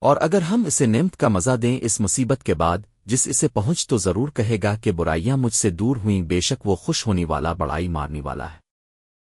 اور اگر ہم اسے نمت کا مزہ دیں اس مصیبت کے بعد، جس اسے پہنچ تو ضرور کہے گا کہ برائیاں مجھ سے دور ہوئیں، بے شک وہ خوش ہونے والا، بڑائی مارنے والا ہے۔